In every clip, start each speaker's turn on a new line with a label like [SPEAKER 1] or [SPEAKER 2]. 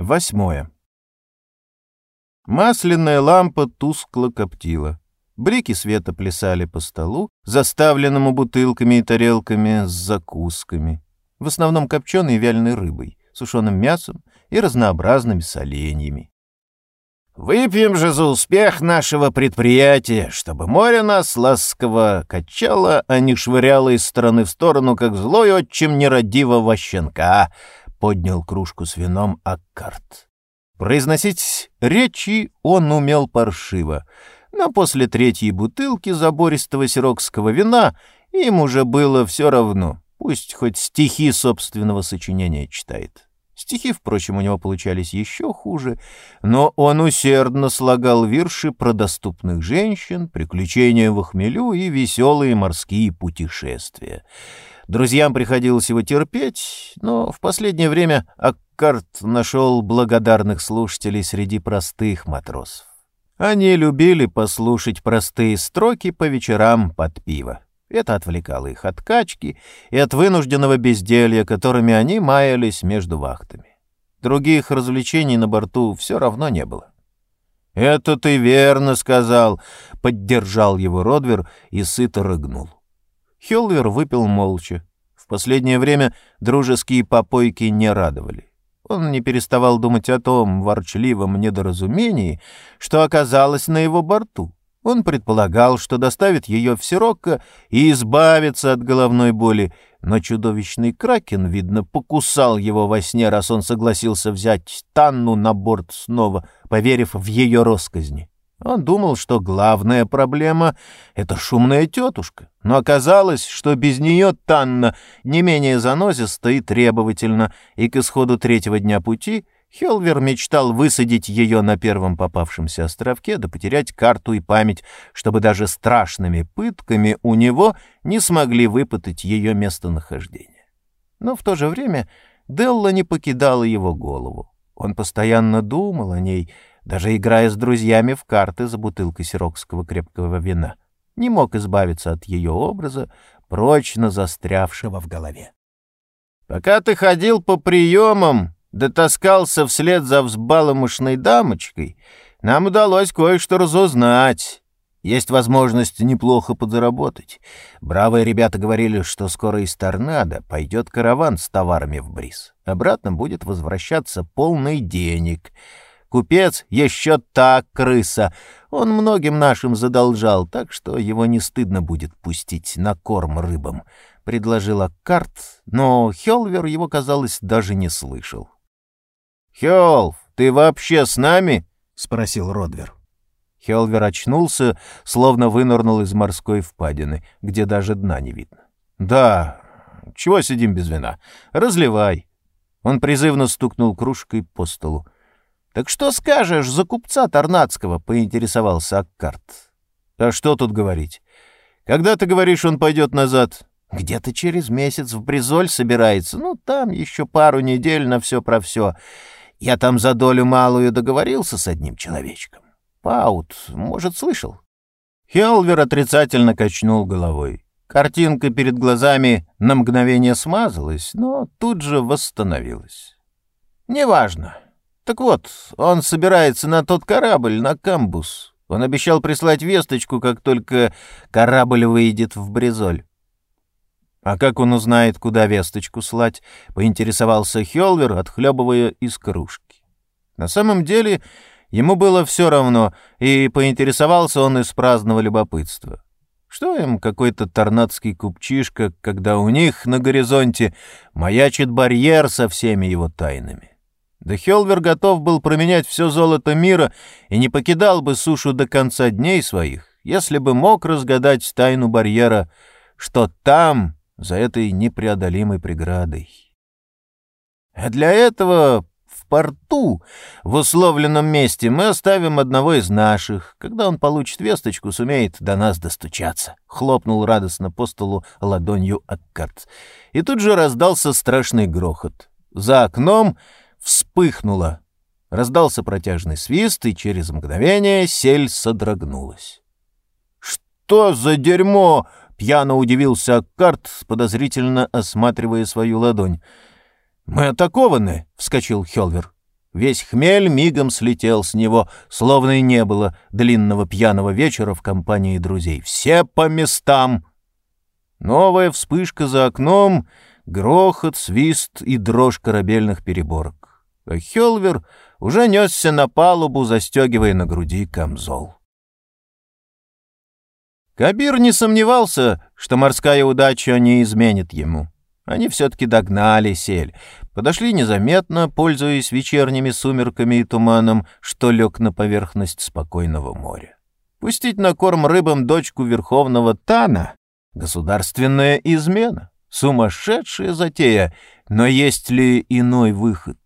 [SPEAKER 1] Восьмое. Масляная лампа тускло коптила. Блики света плясали по столу, заставленному бутылками и тарелками с закусками. В основном копченой вяленой рыбой, сушеным мясом и разнообразными соленьями. «Выпьем же за успех нашего предприятия, чтобы море нас ласково качало, а не швыряло из стороны в сторону, как злой отчим нерадивого щенка», поднял кружку с вином Аккарт. Произносить речи он умел паршиво, но после третьей бутылки забористого сирокского вина им уже было все равно, пусть хоть стихи собственного сочинения читает. Стихи, впрочем, у него получались еще хуже, но он усердно слагал вирши про доступных женщин, приключения в хмелю и веселые морские путешествия. Друзьям приходилось его терпеть, но в последнее время Аккарт нашел благодарных слушателей среди простых матросов. Они любили послушать простые строки по вечерам под пиво. Это отвлекало их от качки и от вынужденного безделья, которыми они маялись между вахтами. Других развлечений на борту все равно не было. «Это ты верно сказал», — поддержал его Родвер и сыто рыгнул. Хелвер выпил молча. В последнее время дружеские попойки не радовали. Он не переставал думать о том ворчливом недоразумении, что оказалось на его борту. Он предполагал, что доставит ее в Сирокко и избавится от головной боли, но чудовищный кракен, видно, покусал его во сне, раз он согласился взять Танну на борт снова, поверив в ее росказни. Он думал, что главная проблема — это шумная тетушка, но оказалось, что без нее Танна не менее занозиста и требовательна, и к исходу третьего дня пути Хелвер мечтал высадить ее на первом попавшемся островке да потерять карту и память, чтобы даже страшными пытками у него не смогли выпытать ее местонахождение. Но в то же время Делла не покидала его голову. Он постоянно думал о ней — даже играя с друзьями в карты за бутылкой сирокского крепкого вина, не мог избавиться от ее образа, прочно застрявшего в голове. «Пока ты ходил по приемам, да таскался вслед за взбаломышной дамочкой, нам удалось кое-что разузнать. Есть возможность неплохо подзаработать. Бравые ребята говорили, что скоро из Торнадо пойдет караван с товарами в бриз. Обратно будет возвращаться полный денег». Купец еще так крыса. Он многим нашим задолжал, так что его не стыдно будет пустить на корм рыбам. Предложила карт, но Хелвер его, казалось, даже не слышал. «Хелв, ты вообще с нами?» — спросил Родвер. Хелвер очнулся, словно вынырнул из морской впадины, где даже дна не видно. «Да, чего сидим без вина? Разливай». Он призывно стукнул кружкой по столу. «Так что скажешь за купца Торнадского?» — поинтересовался Аккарт. «А что тут говорить? Когда ты говоришь, он пойдет назад?» «Где-то через месяц в Бризоль собирается. Ну, там еще пару недель на все про все. Я там за долю малую договорился с одним человечком. Паут, может, слышал?» Хелвер отрицательно качнул головой. Картинка перед глазами на мгновение смазалась, но тут же восстановилась. «Неважно. Так вот, он собирается на тот корабль, на камбус. Он обещал прислать весточку, как только корабль выйдет в Бризоль. «А как он узнает, куда весточку слать?» — поинтересовался Хелвер, отхлебывая из кружки. На самом деле ему было все равно, и поинтересовался он из праздного любопытства. Что им какой-то торнадский купчишка, когда у них на горизонте маячит барьер со всеми его тайнами? Да Хелвер готов был променять все золото мира и не покидал бы сушу до конца дней своих, если бы мог разгадать тайну барьера, что там, за этой непреодолимой преградой. А для этого в порту, в условленном месте, мы оставим одного из наших. Когда он получит весточку, сумеет до нас достучаться. Хлопнул радостно по столу ладонью Аккарт. И тут же раздался страшный грохот. За окном вспыхнуло. Раздался протяжный свист, и через мгновение сель содрогнулась. «Что за дерьмо?» — пьяно удивился Карт, подозрительно осматривая свою ладонь. «Мы атакованы!» — вскочил Хелвер. Весь хмель мигом слетел с него, словно и не было длинного пьяного вечера в компании друзей. Все по местам. Новая вспышка за окном, грохот, свист и дрожь корабельных переборок. А Хелвер уже несся на палубу, застегивая на груди камзол. Кабир не сомневался, что морская удача не изменит ему. Они все-таки догнали сель, подошли незаметно, пользуясь вечерними сумерками и туманом, что лег на поверхность спокойного моря. Пустить на корм рыбам дочку верховного Тана — государственная измена, сумасшедшая затея, но есть ли иной выход?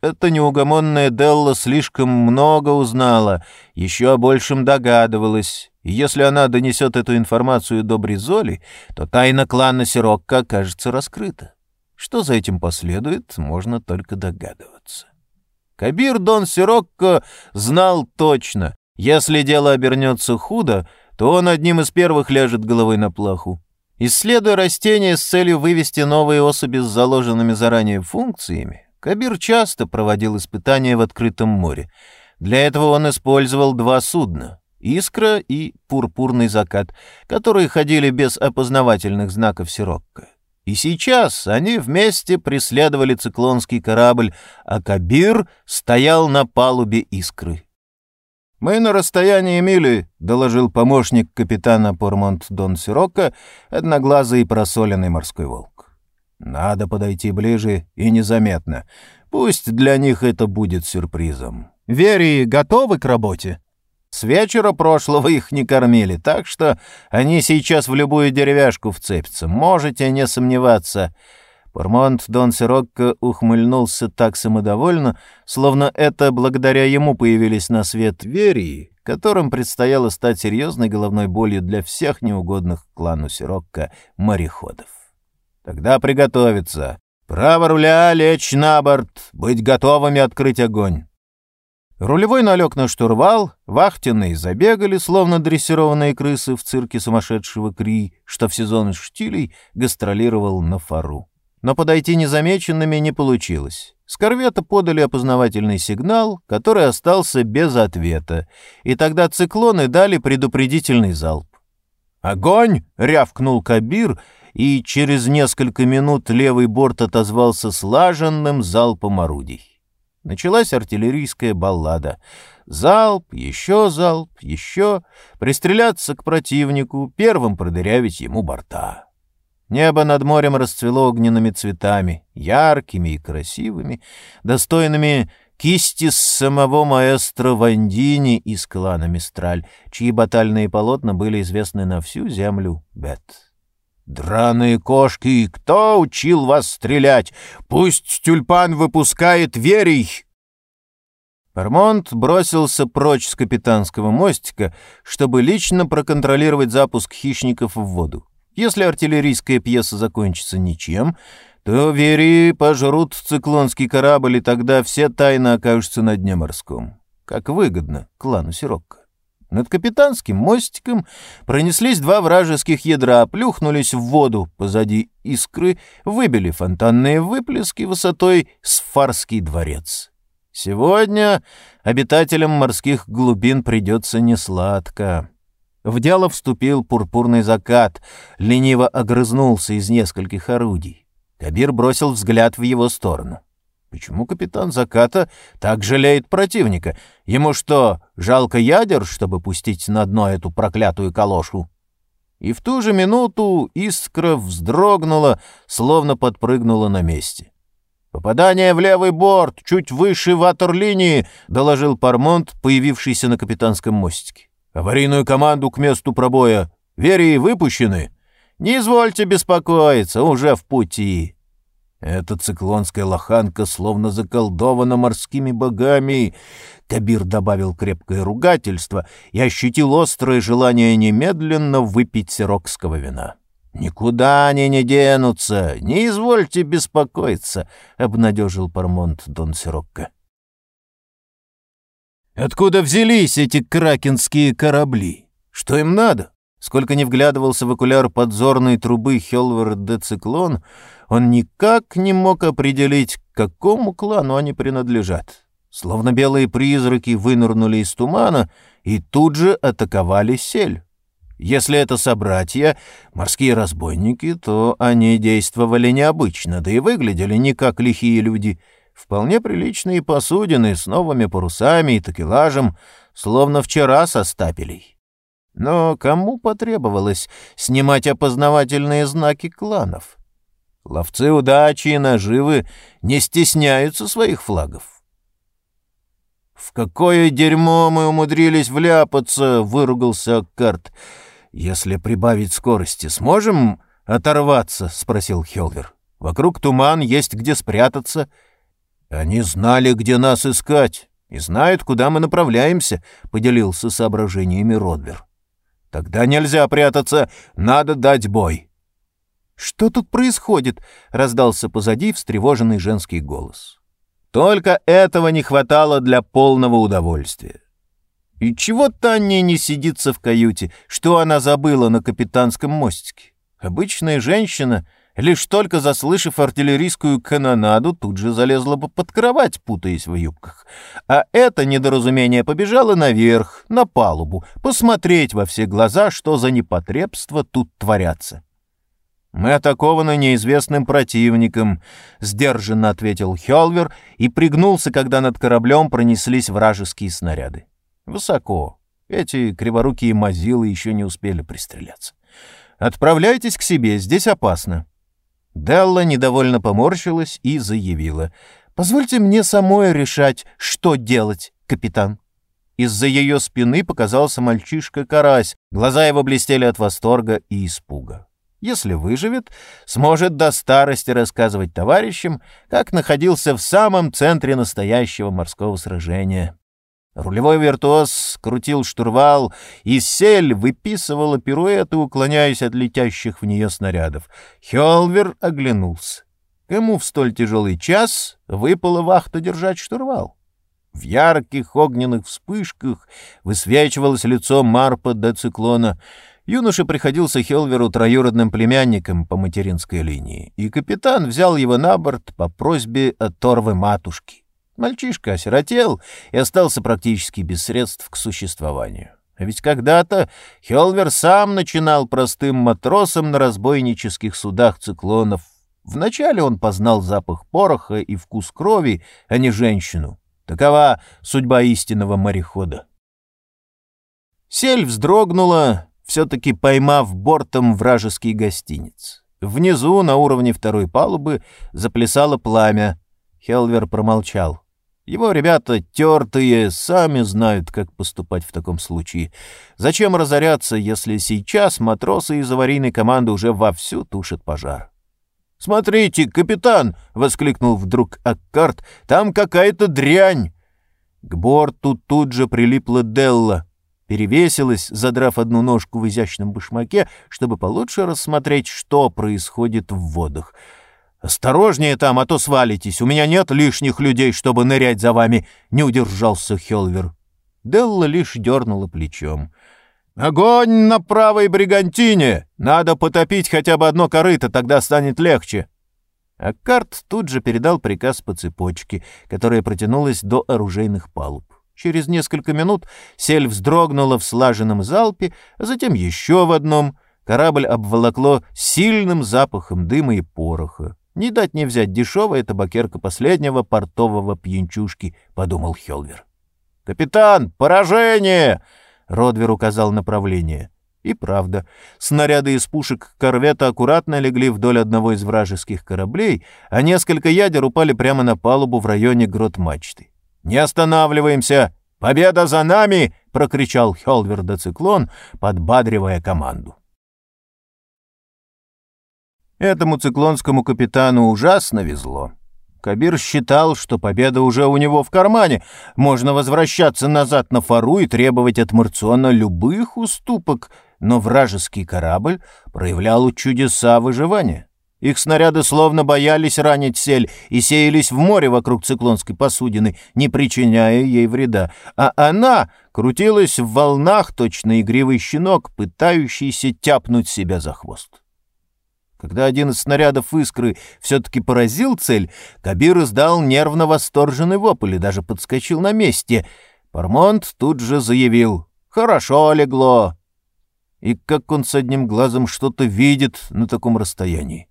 [SPEAKER 1] Эта неугомонная Делла слишком много узнала, еще о большем догадывалась, если она донесет эту информацию до Бризоли, то тайна клана Сирокко окажется раскрыта. Что за этим последует, можно только догадываться. Кабир Дон Сирокко знал точно, если дело обернется худо, то он одним из первых ляжет головой на плаху. Исследуя растения с целью вывести новые особи с заложенными заранее функциями, Кабир часто проводил испытания в открытом море. Для этого он использовал два судна — «Искра» и «Пурпурный закат», которые ходили без опознавательных знаков Сирокко. И сейчас они вместе преследовали циклонский корабль, а Кабир стоял на палубе «Искры». «Мы на расстоянии мили», — доложил помощник капитана Пормонт Дон Сирокко, одноглазый и просоленный морской волк. Надо подойти ближе и незаметно. Пусть для них это будет сюрпризом. Верии готовы к работе? С вечера прошлого их не кормили, так что они сейчас в любую деревяшку вцепятся. Можете не сомневаться. Пормонт Дон Сирокко ухмыльнулся так самодовольно, словно это благодаря ему появились на свет Верии, которым предстояло стать серьезной головной болью для всех неугодных клану Сирокко мореходов. Тогда приготовиться. Право руля лечь на борт, быть готовыми открыть огонь. Рулевой налег на штурвал, вахтенные забегали, словно дрессированные крысы в цирке сумасшедшего Кри, что в сезон штилей гастролировал на фару. Но подойти незамеченными не получилось. С корвета подали опознавательный сигнал, который остался без ответа, и тогда циклоны дали предупредительный залп. «Огонь!» — рявкнул Кабир — и через несколько минут левый борт отозвался слаженным залпом орудий. Началась артиллерийская баллада. Залп, еще залп, еще. Пристреляться к противнику, первым продырявить ему борта. Небо над морем расцвело огненными цветами, яркими и красивыми, достойными кисти самого маэстро Вандини из клана Мистраль, чьи батальные полотна были известны на всю землю Бет. «Драные кошки, кто учил вас стрелять? Пусть тюльпан выпускает верий!» Пармонт бросился прочь с капитанского мостика, чтобы лично проконтролировать запуск хищников в воду. Если артиллерийская пьеса закончится ничем, то верии пожрут циклонский корабль, и тогда все тайны окажутся на дне морском. Как выгодно клану Сирокко. Над капитанским мостиком пронеслись два вражеских ядра, плюхнулись в воду позади искры, выбили фонтанные выплески высотой с фарский дворец. Сегодня обитателям морских глубин придется несладко. В дело вступил пурпурный закат, лениво огрызнулся из нескольких орудий. Кабир бросил взгляд в его сторону. Почему капитан заката так жалеет противника? Ему что, жалко ядер, чтобы пустить на дно эту проклятую калошу? И в ту же минуту искра вздрогнула, словно подпрыгнула на месте. «Попадание в левый борт, чуть выше ватерлинии», — доложил Пармонт, появившийся на капитанском мостике. «Аварийную команду к месту пробоя. Верии выпущены?» «Не извольте беспокоиться, уже в пути». Эта циклонская лоханка словно заколдована морскими богами. Кабир добавил крепкое ругательство и ощутил острое желание немедленно выпить сирокского вина. «Никуда они не денутся, не извольте беспокоиться», — обнадежил Пармонт Дон Сирокко. «Откуда взялись эти кракенские корабли? Что им надо?» Сколько не вглядывался в окуляр подзорной трубы Хелвер де Циклон, он никак не мог определить, к какому клану они принадлежат. словно белые призраки вынырнули из тумана и тут же атаковали сель. Если это собратья, морские разбойники, то они действовали необычно, да и выглядели не как лихие люди. Вполне приличные посудины с новыми парусами и такелажем, словно вчера со стапелей. Но кому потребовалось снимать опознавательные знаки кланов? Ловцы удачи и наживы не стесняются своих флагов. «В какое дерьмо мы умудрились вляпаться!» — выругался Карт. «Если прибавить скорости, сможем оторваться?» — спросил Хелвер. «Вокруг туман, есть где спрятаться». «Они знали, где нас искать, и знают, куда мы направляемся», — поделился соображениями Родвер. «Тогда нельзя прятаться, надо дать бой». «Что тут происходит?» — раздался позади встревоженный женский голос. Только этого не хватало для полного удовольствия. И чего Таня не сидится в каюте? Что она забыла на капитанском мостике? Обычная женщина, лишь только заслышав артиллерийскую канонаду, тут же залезла бы под кровать, путаясь в юбках. А это недоразумение побежало наверх, на палубу, посмотреть во все глаза, что за непотребства тут творятся. «Мы атакованы неизвестным противником», — сдержанно ответил Хелвер и пригнулся, когда над кораблем пронеслись вражеские снаряды. «Высоко. Эти криворукие мазилы еще не успели пристреляться. Отправляйтесь к себе, здесь опасно». Делла недовольно поморщилась и заявила. «Позвольте мне самой решать, что делать, капитан». Из-за ее спины показался мальчишка-карась, глаза его блестели от восторга и испуга. Если выживет, сможет до старости рассказывать товарищам, как находился в самом центре настоящего морского сражения. Рулевой виртуоз крутил штурвал, и сель выписывала пируэты, уклоняясь от летящих в нее снарядов. Хелвер оглянулся. Кому в столь тяжелый час выпала вахта держать штурвал? В ярких огненных вспышках высвечивалось лицо Марпа до циклона — Юноше приходился Хелверу троюродным племянником по материнской линии, и капитан взял его на борт по просьбе оторвы матушки. Мальчишка осиротел и остался практически без средств к существованию. А ведь когда-то Хелвер сам начинал простым матросом на разбойнических судах циклонов. Вначале он познал запах пороха и вкус крови, а не женщину. Такова судьба истинного морехода. Сель вздрогнула, все-таки поймав бортом вражеский гостиниц. Внизу, на уровне второй палубы, заплясало пламя. Хелвер промолчал. Его ребята тертые, сами знают, как поступать в таком случае. Зачем разоряться, если сейчас матросы из аварийной команды уже вовсю тушат пожар? «Смотрите, капитан!» — воскликнул вдруг Аккарт. «Там какая-то дрянь!» К борту тут же прилипла Делла перевесилась, задрав одну ножку в изящном башмаке, чтобы получше рассмотреть, что происходит в водах. «Осторожнее там, а то свалитесь. У меня нет лишних людей, чтобы нырять за вами», — не удержался Хелвер. Делла лишь дернула плечом. «Огонь на правой бригантине! Надо потопить хотя бы одно корыто, тогда станет легче». А тут же передал приказ по цепочке, которая протянулась до оружейных палуб. Через несколько минут сель вздрогнула в слаженном залпе, а затем еще в одном. Корабль обволокло сильным запахом дыма и пороха. Не дать не взять дешевая табакерка последнего портового пьянчушки, — подумал Хелвер. «Капитан, поражение!» — Родвер указал направление. И правда, снаряды из пушек корвета аккуратно легли вдоль одного из вражеских кораблей, а несколько ядер упали прямо на палубу в районе грот мачты. «Не останавливаемся! Победа за нами!» — прокричал Хелверда Циклон, подбадривая команду. Этому циклонскому капитану ужасно везло. Кабир считал, что победа уже у него в кармане. Можно возвращаться назад на фару и требовать от Марциона любых уступок, но вражеский корабль проявлял чудеса выживания. Их снаряды словно боялись ранить сель и сеялись в море вокруг циклонской посудины, не причиняя ей вреда, а она крутилась в волнах точно игривый щенок, пытающийся тяпнуть себя за хвост. Когда один из снарядов искры все-таки поразил цель, Кабир издал нервно восторженный вопль и даже подскочил на месте. Пармонт тут же заявил «Хорошо легло». И как он с одним глазом что-то видит на таком расстоянии.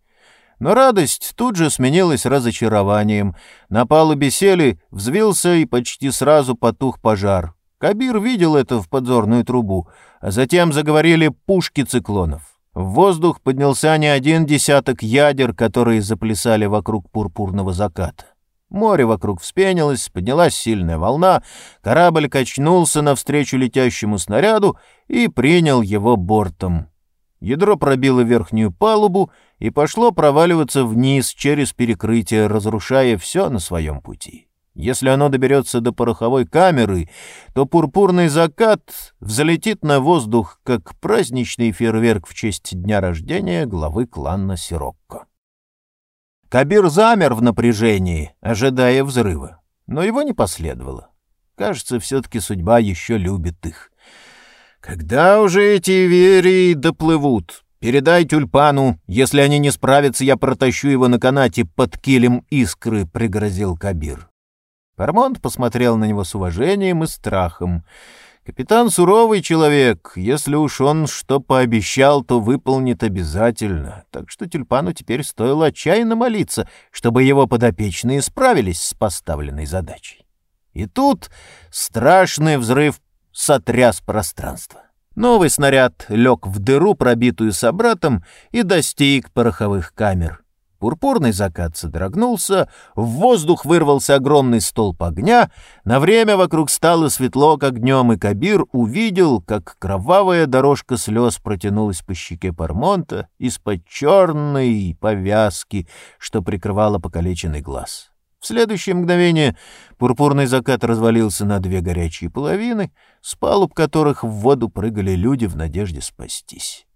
[SPEAKER 1] Но радость тут же сменилась разочарованием. На палубе сели, взвился и почти сразу потух пожар. Кабир видел это в подзорную трубу, а затем заговорили пушки циклонов. В воздух поднялся не один десяток ядер, которые заплясали вокруг пурпурного заката. Море вокруг вспенилось, поднялась сильная волна, корабль качнулся навстречу летящему снаряду и принял его бортом. Ядро пробило верхнюю палубу и пошло проваливаться вниз через перекрытие, разрушая все на своем пути. Если оно доберется до пороховой камеры, то пурпурный закат взлетит на воздух, как праздничный фейерверк в честь дня рождения главы клана Сирокко. Кабир замер в напряжении, ожидая взрыва, но его не последовало. Кажется, все-таки судьба еще любит их. «Когда уже эти верии доплывут? Передай тюльпану, если они не справятся, я протащу его на канате под килем искры», — пригрозил Кабир. Пармонт посмотрел на него с уважением и страхом. Капитан суровый человек, если уж он что пообещал, то выполнит обязательно. Так что тюльпану теперь стоило отчаянно молиться, чтобы его подопечные справились с поставленной задачей. И тут страшный взрыв сотряс пространство. Новый снаряд лег в дыру, пробитую собратом, и достиг пороховых камер — Пурпурный закат содрогнулся, в воздух вырвался огромный столб огня, на время вокруг стало светло, как днем, и Кабир увидел, как кровавая дорожка слез протянулась по щеке Пармонта из-под черной повязки, что прикрывала покалеченный глаз. В следующее мгновение пурпурный закат развалился на две горячие половины, с палуб которых в воду прыгали люди в надежде спастись.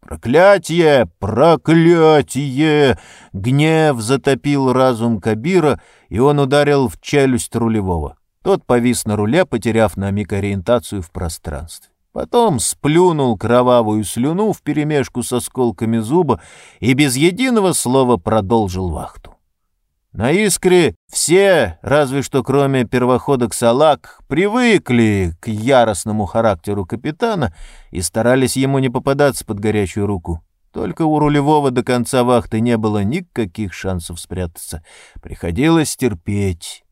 [SPEAKER 1] Проклятие! Проклятие! Гнев затопил разум Кабира, и он ударил в челюсть рулевого. Тот повис на руле, потеряв на миг ориентацию в пространстве. Потом сплюнул кровавую слюну вперемешку с осколками зуба и без единого слова продолжил вахту. На «Искре» все, разве что кроме первоходок «Салак», привыкли к яростному характеру капитана и старались ему не попадаться под горячую руку. Только у рулевого до конца вахты не было никаких шансов спрятаться. Приходилось терпеть.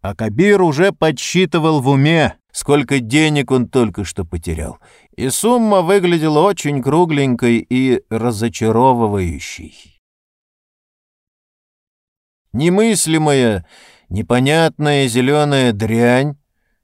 [SPEAKER 1] А Кабир уже подсчитывал в уме, сколько денег он только что потерял. И сумма выглядела очень кругленькой и разочаровывающей. Немыслимая, непонятная зеленая дрянь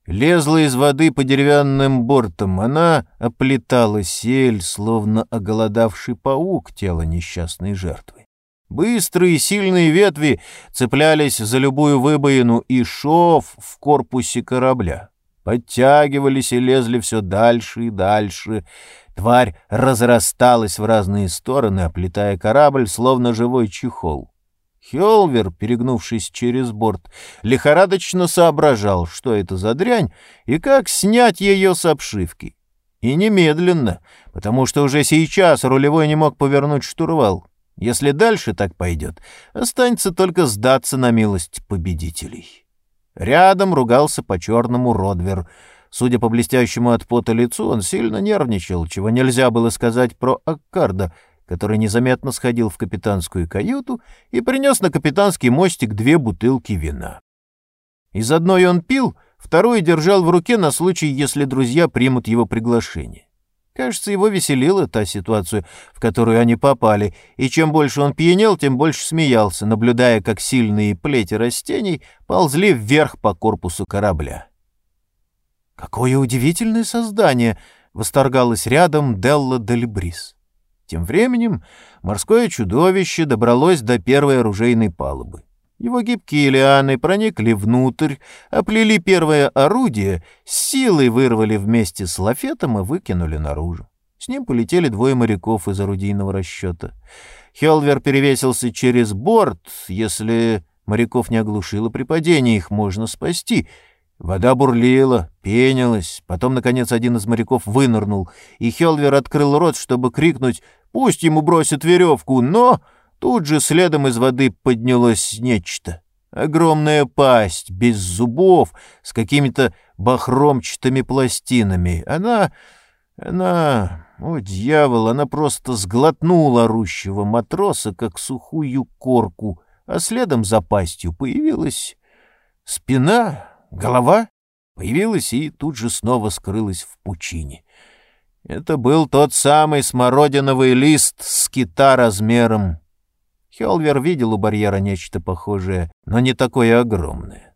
[SPEAKER 1] лезла из воды по деревянным бортам. Она оплетала сель, словно оголодавший паук тело несчастной жертвы. Быстрые сильные ветви цеплялись за любую выбоину и шов в корпусе корабля. Подтягивались и лезли все дальше и дальше. Тварь разрасталась в разные стороны, оплетая корабль, словно живой чехол. Хелвер, перегнувшись через борт, лихорадочно соображал, что это за дрянь и как снять ее с обшивки. И немедленно, потому что уже сейчас рулевой не мог повернуть штурвал. Если дальше так пойдет, останется только сдаться на милость победителей. Рядом ругался по-черному Родвер. Судя по блестящему от пота лицу, он сильно нервничал, чего нельзя было сказать про Аккарда — который незаметно сходил в капитанскую каюту и принес на капитанский мостик две бутылки вина. Из одной он пил, вторую держал в руке на случай, если друзья примут его приглашение. Кажется, его веселила та ситуация, в которую они попали, и чем больше он пьянел, тем больше смеялся, наблюдая, как сильные плети растений ползли вверх по корпусу корабля. «Какое удивительное создание!» — восторгалась рядом Делла Дельбрис. Тем временем морское чудовище добралось до первой оружейной палубы. Его гибкие лианы проникли внутрь, оплели первое орудие, силой вырвали вместе с лафетом и выкинули наружу. С ним полетели двое моряков из орудийного расчета. Хелвер перевесился через борт. Если моряков не оглушило при падении, их можно спасти — Вода бурлила, пенилась. Потом, наконец, один из моряков вынырнул, и Хелвер открыл рот, чтобы крикнуть Пусть ему бросят веревку, но тут же следом из воды поднялось нечто. Огромная пасть, без зубов, с какими-то бахромчатыми пластинами. Она... она... О, дьявол, она просто сглотнула орущего матроса, как сухую корку, а следом за пастью появилась спина, голова, появилась и тут же снова скрылась в пучине. Это был тот самый смородиновый лист с кита размером. Хелвер видел у барьера нечто похожее, но не такое огромное.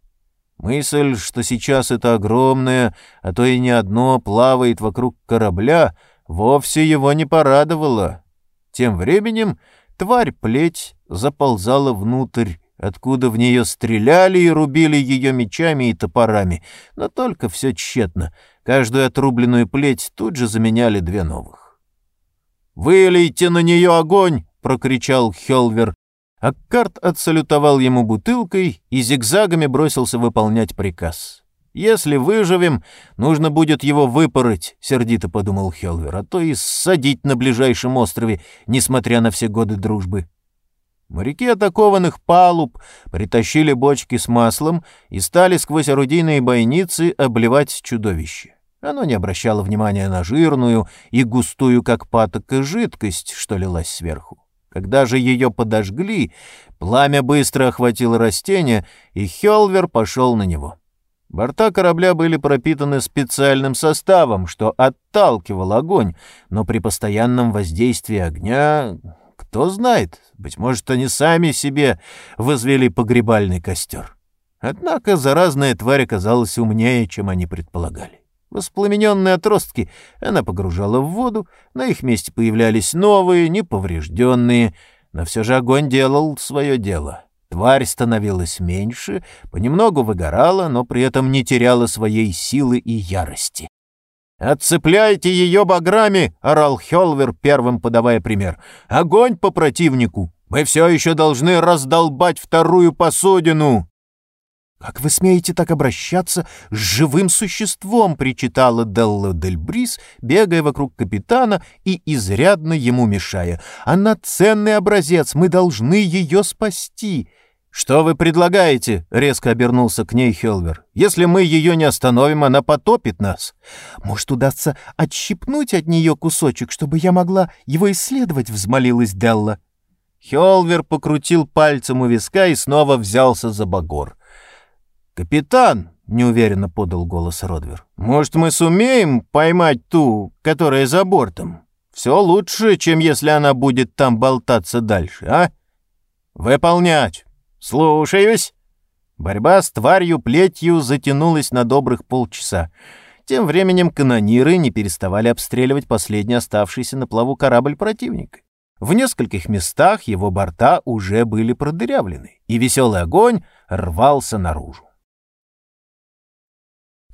[SPEAKER 1] Мысль, что сейчас это огромное, а то и не одно, плавает вокруг корабля, вовсе его не порадовала. Тем временем тварь-плеть заползала внутрь, откуда в нее стреляли и рубили ее мечами и топорами, но только все тщетно — Каждую отрубленную плеть тут же заменяли две новых. «Вылейте на нее огонь!» — прокричал Хелвер. Аккарт отсалютовал ему бутылкой и зигзагами бросился выполнять приказ. «Если выживем, нужно будет его выпороть», — сердито подумал Хелвер, «а то и ссадить на ближайшем острове, несмотря на все годы дружбы». Моряки атакованных палуб притащили бочки с маслом и стали сквозь орудийные бойницы обливать чудовище. Оно не обращало внимания на жирную и густую, как патока, жидкость, что лилась сверху. Когда же ее подожгли, пламя быстро охватило растение, и Хелвер пошел на него. Борта корабля были пропитаны специальным составом, что отталкивал огонь, но при постоянном воздействии огня кто знает, быть может, они сами себе возвели погребальный костер. Однако заразная тварь оказалась умнее, чем они предполагали. Воспламененные отростки она погружала в воду, на их месте появлялись новые, неповрежденные, но все же огонь делал свое дело. Тварь становилась меньше, понемногу выгорала, но при этом не теряла своей силы и ярости. «Отцепляйте ее баграми!» — орал Хелвер, первым подавая пример. «Огонь по противнику! Мы все еще должны раздолбать вторую посудину!» «Как вы смеете так обращаться с живым существом?» — причитала Делла Дель Брис, бегая вокруг капитана и изрядно ему мешая. «Она ценный образец, мы должны ее спасти!» «Что вы предлагаете?» — резко обернулся к ней Хелвер. «Если мы ее не остановим, она потопит нас». «Может, удастся отщипнуть от нее кусочек, чтобы я могла его исследовать?» — взмолилась Делла. Хелвер покрутил пальцем у виска и снова взялся за багор. «Капитан!» — неуверенно подал голос Родвер. «Может, мы сумеем поймать ту, которая за бортом? Все лучше, чем если она будет там болтаться дальше, а?» «Выполнять!» «Слушаюсь». Борьба с тварью-плетью затянулась на добрых полчаса. Тем временем канониры не переставали обстреливать последний оставшийся на плаву корабль противника. В нескольких местах его борта уже были продырявлены, и веселый огонь рвался наружу.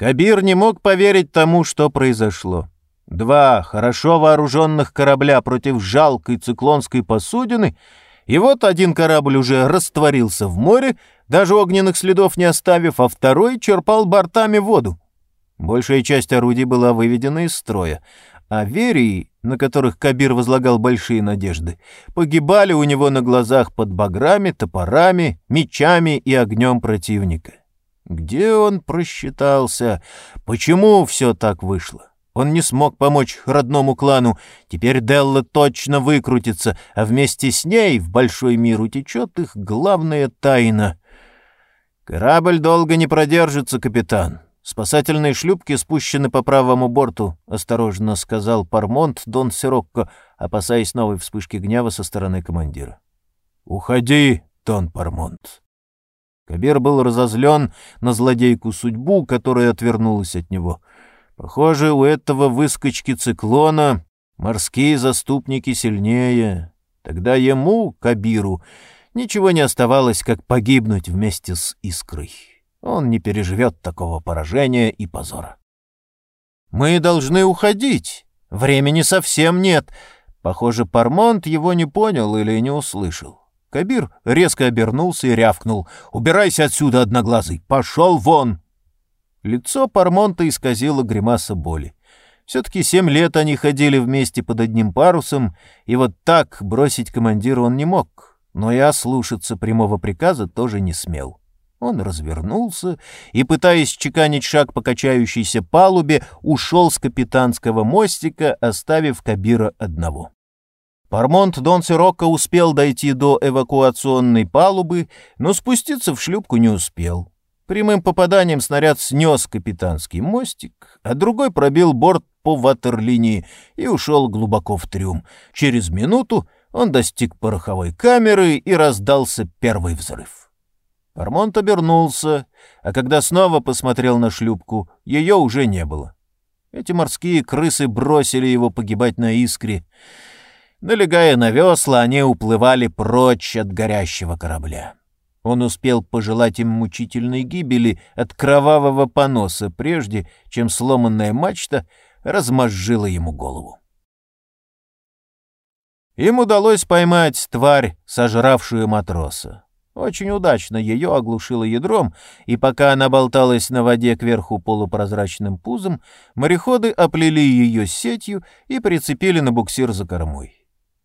[SPEAKER 1] Кабир не мог поверить тому, что произошло. Два хорошо вооруженных корабля против жалкой циклонской посудины — и вот один корабль уже растворился в море, даже огненных следов не оставив, а второй черпал бортами воду. Большая часть орудий была выведена из строя, а верии, на которых Кабир возлагал большие надежды, погибали у него на глазах под баграми, топорами, мечами и огнем противника. Где он просчитался? Почему все так вышло? Он не смог помочь родному клану. Теперь Делла точно выкрутится, а вместе с ней в большой мир утечет их главная тайна. «Корабль долго не продержится, капитан. Спасательные шлюпки спущены по правому борту», — осторожно сказал Пармонт Дон Сирокко, опасаясь новой вспышки гнева со стороны командира. «Уходи, Дон Пармонт». Кабир был разозлен на злодейку судьбу, которая отвернулась от него — Похоже, у этого выскочки циклона морские заступники сильнее. Тогда ему, Кабиру, ничего не оставалось, как погибнуть вместе с Искрой. Он не переживет такого поражения и позора. «Мы должны уходить. Времени совсем нет». Похоже, Пармонт его не понял или не услышал. Кабир резко обернулся и рявкнул. «Убирайся отсюда, одноглазый! Пошел вон!» Лицо Пармонта исказило гримаса боли. Все-таки семь лет они ходили вместе под одним парусом, и вот так бросить командира он не мог, но и ослушаться прямого приказа тоже не смел. Он развернулся и, пытаясь чеканить шаг по качающейся палубе, ушел с капитанского мостика, оставив Кабира одного. Пармонт Дон Сирокко успел дойти до эвакуационной палубы, но спуститься в шлюпку не успел. Прямым попаданием снаряд снес капитанский мостик, а другой пробил борт по ватерлинии и ушел глубоко в трюм. Через минуту он достиг пороховой камеры и раздался первый взрыв. Армонт обернулся, а когда снова посмотрел на шлюпку, ее уже не было. Эти морские крысы бросили его погибать на искре. Налегая на весла, они уплывали прочь от горящего корабля. Он успел пожелать им мучительной гибели от кровавого поноса, прежде чем сломанная мачта размозжила ему голову. Им удалось поймать тварь, сожравшую матроса. Очень удачно ее оглушило ядром, и пока она болталась на воде кверху полупрозрачным пузом, мореходы оплели ее сетью и прицепили на буксир за кормой.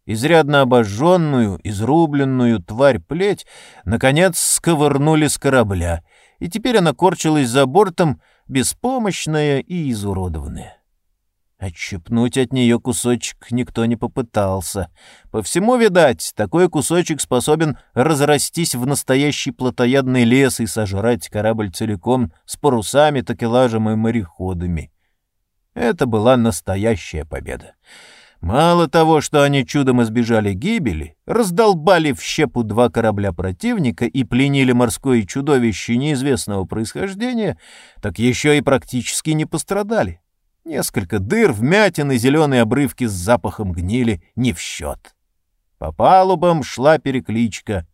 [SPEAKER 1] Изрядно обожженную, изрубленную тварь-плеть, наконец, сковырнули с корабля, и теперь она корчилась за бортом, беспомощная и изуродованная. Отщепнуть от нее кусочек никто не попытался. По всему, видать, такой кусочек способен разрастись в настоящий плотоядный лес и сожрать корабль целиком с парусами, такелажем и мореходами. Это была настоящая победа. Мало того, что они чудом избежали гибели, раздолбали в щепу два корабля противника и пленили морское чудовище неизвестного происхождения, так еще и практически не пострадали. Несколько дыр, вмятины, зеленые обрывки с запахом гнили не в счет. По палубам шла перекличка,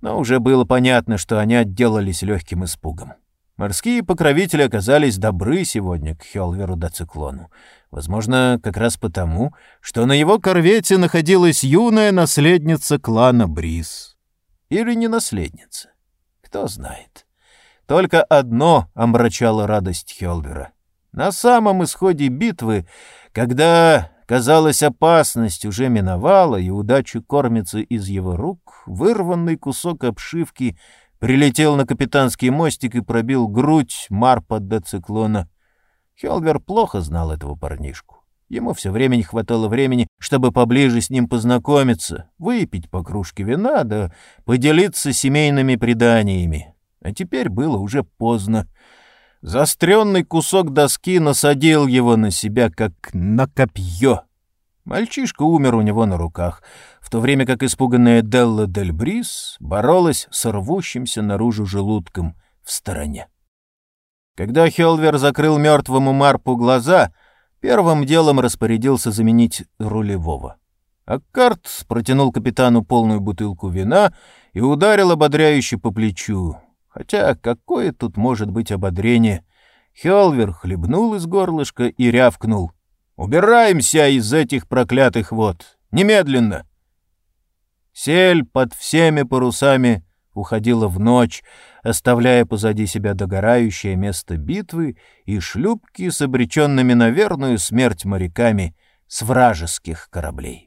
[SPEAKER 1] но уже было понятно, что они отделались легким испугом. Морские покровители оказались добры сегодня к Хелверу до циклону. Возможно, как раз потому, что на его корвете находилась юная наследница клана Бриз. Или не наследница. Кто знает. Только одно омрачало радость Хелвера. На самом исходе битвы, когда, казалось, опасность уже миновала и удача кормится из его рук, вырванный кусок обшивки прилетел на капитанский мостик и пробил грудь Марпа до циклона. Хелвер плохо знал этого парнишку. Ему все время не хватало времени, чтобы поближе с ним познакомиться, выпить по кружке вина, да поделиться семейными преданиями. А теперь было уже поздно. Застренный кусок доски насадил его на себя, как на копье. Мальчишка умер у него на руках, в то время как испуганная Делла Дель Брис боролась с рвущимся наружу желудком в стороне. Когда Хелвер закрыл мертвому Марпу глаза, первым делом распорядился заменить рулевого. Аккарт протянул капитану полную бутылку вина и ударил ободряюще по плечу. Хотя какое тут может быть ободрение? Хелвер хлебнул из горлышка и рявкнул. «Убираемся из этих проклятых вод! Немедленно!» Сель под всеми парусами уходила в ночь, оставляя позади себя догорающее место битвы и шлюпки с обреченными на верную смерть моряками с вражеских кораблей.